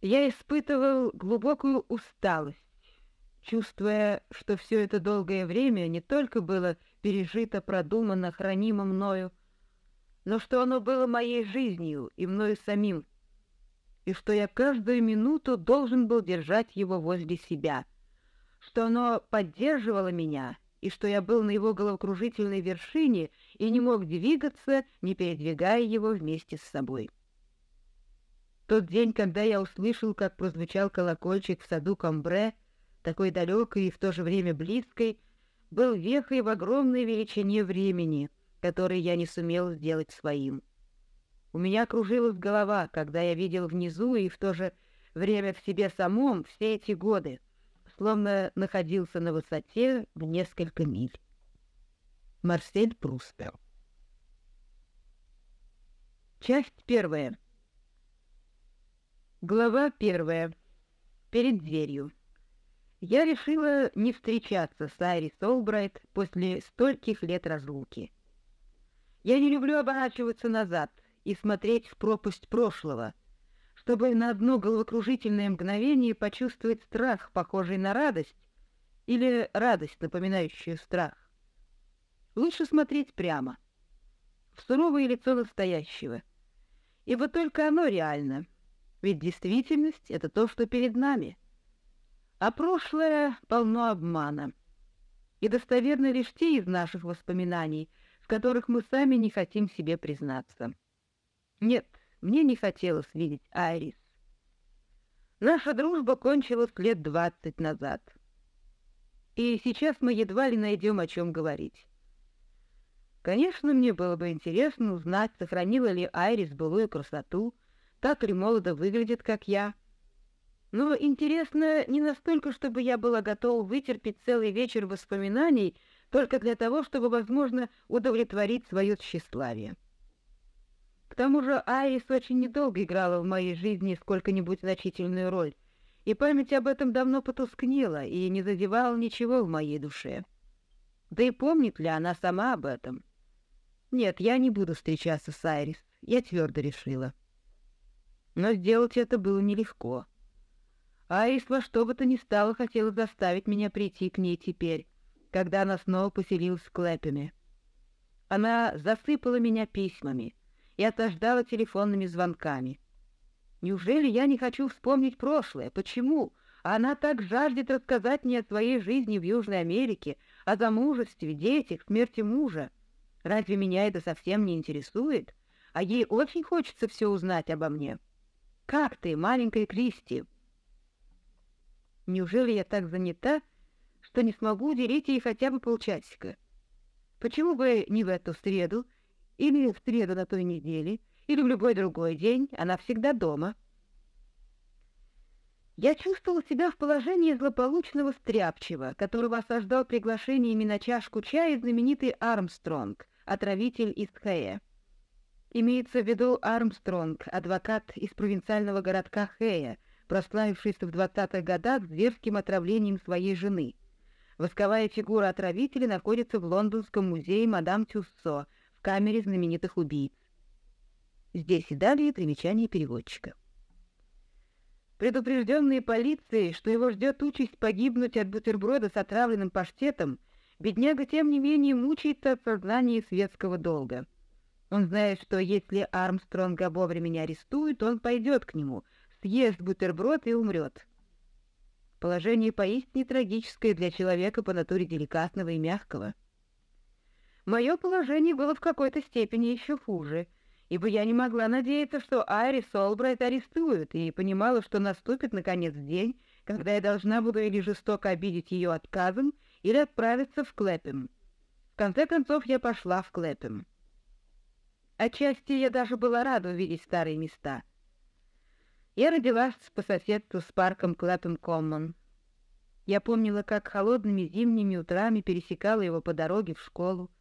Я испытывал глубокую усталость, чувствуя, что все это долгое время не только было пережито, продумано, хранимо мною, но что оно было моей жизнью и мною самим, и что я каждую минуту должен был держать его возле себя, что оно поддерживало меня, и что я был на его головокружительной вершине и не мог двигаться, не передвигая его вместе с собой. Тот день, когда я услышал, как прозвучал колокольчик в саду Камбре, такой далекой и в то же время близкой, был вехой в огромной величине времени, который я не сумел сделать своим. У меня кружилась голова, когда я видел внизу и в то же время в себе самом все эти годы, словно находился на высоте в несколько миль. Марсель Прустер Часть первая Глава первая. Перед дверью. Я решила не встречаться с Айрис Олбрайт после стольких лет разлуки. Я не люблю оборачиваться назад и смотреть в пропасть прошлого, чтобы на одно головокружительное мгновение почувствовать страх, похожий на радость, или радость, напоминающую страх. Лучше смотреть прямо, в суровое лицо настоящего, ибо только оно реально — ведь действительность — это то, что перед нами. А прошлое полно обмана. И достоверны лишь те из наших воспоминаний, в которых мы сами не хотим себе признаться. Нет, мне не хотелось видеть Айрис. Наша дружба кончилась лет двадцать назад. И сейчас мы едва ли найдем о чем говорить. Конечно, мне было бы интересно узнать, сохранила ли Айрис былую красоту, так ли молодо выглядит, как я. Но интересно не настолько, чтобы я была готова вытерпеть целый вечер воспоминаний только для того, чтобы, возможно, удовлетворить свое тщеславие. К тому же Айрис очень недолго играла в моей жизни сколько-нибудь значительную роль, и память об этом давно потускнела и не задевала ничего в моей душе. Да и помнит ли она сама об этом? Нет, я не буду встречаться с Айрис, я твердо решила но сделать это было нелегко. Айс во что бы то ни стало хотела заставить меня прийти к ней теперь, когда она снова поселилась в Клэпеме. Она засыпала меня письмами и отождала телефонными звонками. Неужели я не хочу вспомнить прошлое? Почему? Она так жаждет рассказать мне о своей жизни в Южной Америке, о замужестве, детях, смерти мужа. Разве меня это совсем не интересует? А ей очень хочется все узнать обо мне. Как ты, маленькая Кристи? Неужели я так занята, что не смогу уделить ей хотя бы полчасика? Почему бы не в эту среду, или в среду на той неделе, или в любой другой день, она всегда дома? Я чувствовал себя в положении злополучного стряпчего, которого осаждал приглашениями на чашку чая знаменитый Армстронг, отравитель из Хэя. Имеется в виду Армстронг, адвокат из провинциального городка Хэя, прославившийся в 20-х годах зверским отравлением своей жены. Восковая фигура отравителя находится в Лондонском музее мадам Тюссо в камере знаменитых убийц. Здесь и далее примечание переводчика. Предупрежденный полицией, что его ждет участь погибнуть от бутерброда с отравленным паштетом, бедняга тем не менее мучается от сознания светского долга — он знает, что если Армстронга вовремя не арестуют, он пойдет к нему, съест бутерброд и умрет. Положение поистине трагическое для человека по натуре деликатного и мягкого. Мое положение было в какой-то степени еще хуже, ибо я не могла надеяться, что Айрис Олбрайт арестуют, и понимала, что наступит, наконец, день, когда я должна буду или жестоко обидеть ее отказом, или отправиться в Клэпем. В конце концов, я пошла в Клэпем. Отчасти я даже была рада увидеть старые места. Я родилась по соседству с парком Клэппем Коммон. Я помнила, как холодными зимними утрами пересекала его по дороге в школу,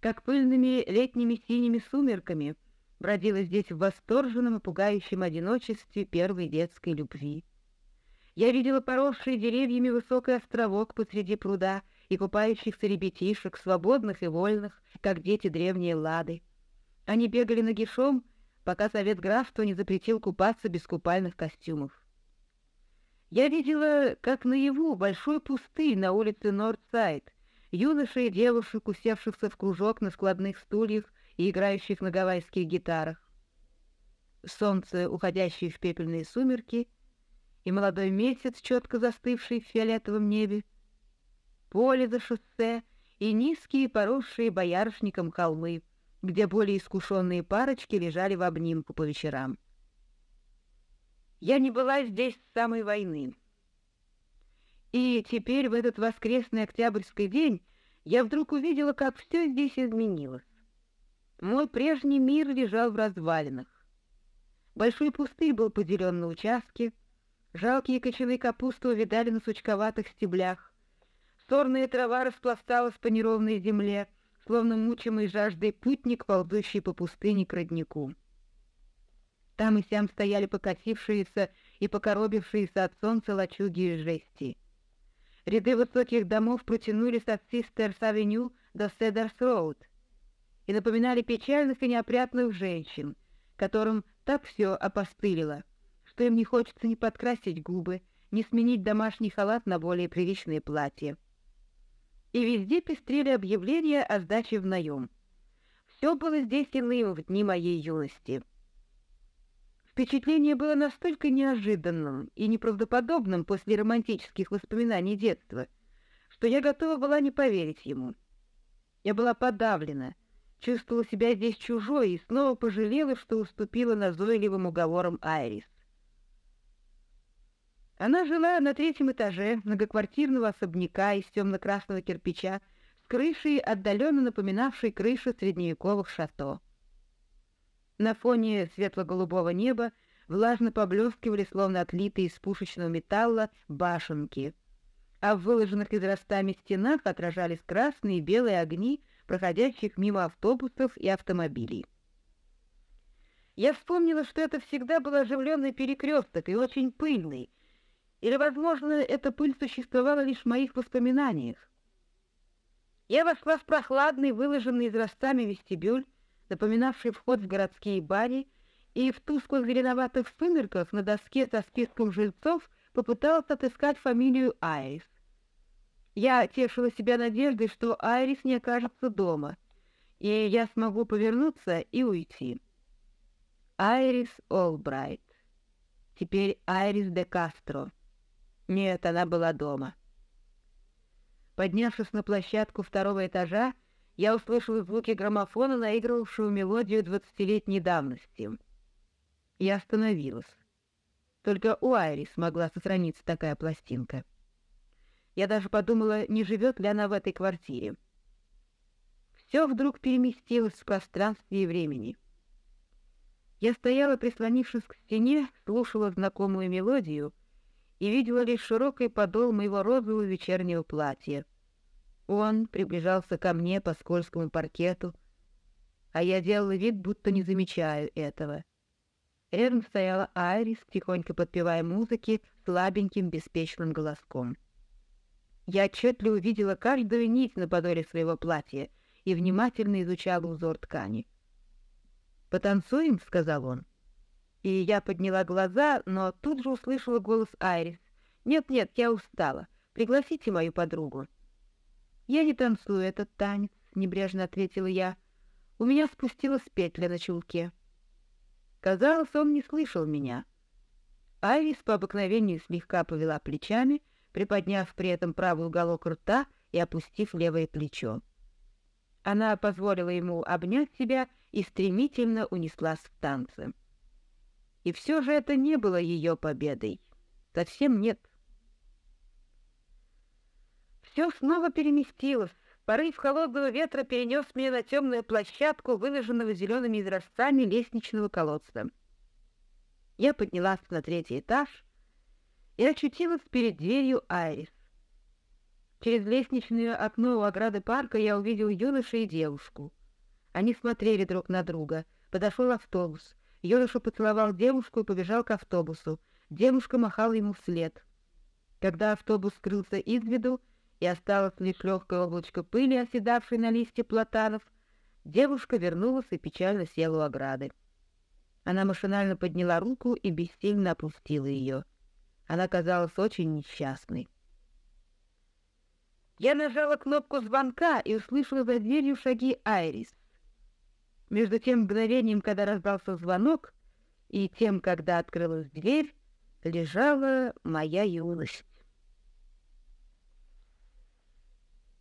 как пыльными летними синими сумерками бродила здесь в восторженном и пугающем одиночестве первой детской любви. Я видела поросший деревьями высокий островок посреди пруда и купающихся ребятишек, свободных и вольных, как дети древней Лады. Они бегали нагишом, пока совет графства не запретил купаться без купальных костюмов. Я видела, как наяву, большой пустырь на улице Нордсайд, юношей и девушек, усевшихся в кружок на складных стульях и играющих на гавайских гитарах. Солнце, уходящее в пепельные сумерки, и молодой месяц, четко застывший в фиолетовом небе, поле за шоссе и низкие, поросшие боярышником холмы, где более искушенные парочки лежали в обнимку по вечерам. Я не была здесь с самой войны. И теперь, в этот воскресный октябрьский день, я вдруг увидела, как все здесь изменилось. Мой прежний мир лежал в развалинах. Большой пустырь был поделен на участки, жалкие кочаны капусты увидали на сучковатых стеблях, сорная трава распласталась по неровной земле, словно мучимый жаждой путник, ползущий по пустыне к роднику. Там и сям стояли покосившиеся и покоробившиеся от солнца лачуги из жести. Ряды высоких домов протянулись от Систерс-авеню до Седерс-роуд и напоминали печальных и неопрятных женщин, которым так все опостылило, что им не хочется ни подкрасить губы, ни сменить домашний халат на более приличное платье. И везде пестрели объявления о сдаче в наем. Все было здесь иным в дни моей юности. Впечатление было настолько неожиданным и неправдоподобным после романтических воспоминаний детства, что я готова была не поверить ему. Я была подавлена, чувствовала себя здесь чужой и снова пожалела, что уступила назойливым уговорам Айрис. Она жила на третьем этаже многоквартирного особняка из темно-красного кирпича с крышей, отдаленно напоминавшей крышу средневековых шато. На фоне светло-голубого неба влажно поблескивали, словно отлитые из пушечного металла, башенки, а в выложенных израстами стенах отражались красные и белые огни проходящих мимо автобусов и автомобилей. Я вспомнила, что это всегда был оживленный перекресток и очень пыльный, или, возможно, эта пыль существовала лишь в моих воспоминаниях. Я вошла в прохладный, выложенный израстами вестибюль, напоминавший вход в городские бани, и в тусклых зеленоватых сумерках на доске со списком жильцов попыталась отыскать фамилию Айрис. Я тешила себя надеждой, что Айрис не окажется дома, и я смогу повернуться и уйти. Айрис Олбрайт. Теперь Айрис де Кастро. Нет, она была дома. Поднявшись на площадку второго этажа, я услышал звуки граммофона, наигрывавшего мелодию двадцатилетней давности. Я остановилась. Только у Айрис могла сохраниться такая пластинка. Я даже подумала, не живет ли она в этой квартире. Все вдруг переместилось в пространстве и времени. Я стояла, прислонившись к стене, слушала знакомую мелодию и видела лишь широкий подол моего розового вечернего платья — он приближался ко мне по скользкому паркету, а я делала вид, будто не замечаю этого. Рядом стояла Айрис, тихонько подпевая музыки слабеньким беспечным голоском. Я отчетливо увидела каждую нить на подоле своего платья и внимательно изучала узор ткани. «Потанцуем?» — сказал он. И я подняла глаза, но тут же услышала голос Айрис. «Нет-нет, я устала. Пригласите мою подругу». «Я не танцую этот танец», — небрежно ответила я. «У меня спустилась петля на чулке». Казалось, он не слышал меня. Айрис по обыкновению слегка повела плечами, приподняв при этом правый уголок рта и опустив левое плечо. Она позволила ему обнять себя и стремительно унеслась в танце. И все же это не было ее победой. Совсем нет. Все снова переместилось. Порыв холодного ветра перенес меня на темную площадку, выложенного зелеными изразцами лестничного колодца. Я поднялась на третий этаж и очутилась перед дверью Айрис. Через лестничное окно у ограды парка я увидел юношу и девушку. Они смотрели друг на друга. Подошел автобус. Юноша поцеловал девушку и побежал к автобусу. Девушка махала ему вслед. Когда автобус скрылся из виду, и осталось лишь легкое облачко пыли, оседавшей на листе платанов, девушка вернулась и печально села у ограды. Она машинально подняла руку и бессильно опустила ее. Она казалась очень несчастной. Я нажала кнопку звонка и услышала за дверью шаги Айрис. Между тем мгновением, когда раздался звонок, и тем, когда открылась дверь, лежала моя юность.